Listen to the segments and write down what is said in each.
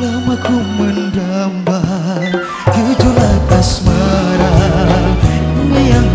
Lama ku mendamba gejolak asmara Yang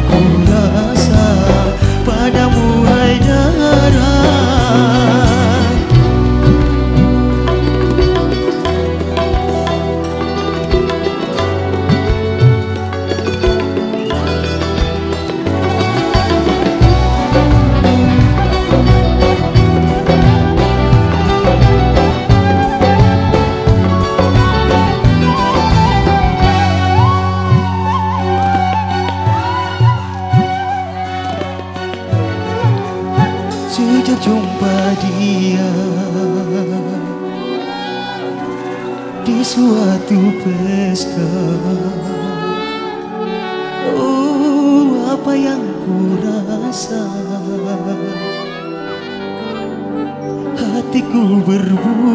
jumpa dia Di suatu pesta. Oh apa yang ku rasa Hatiku mendamba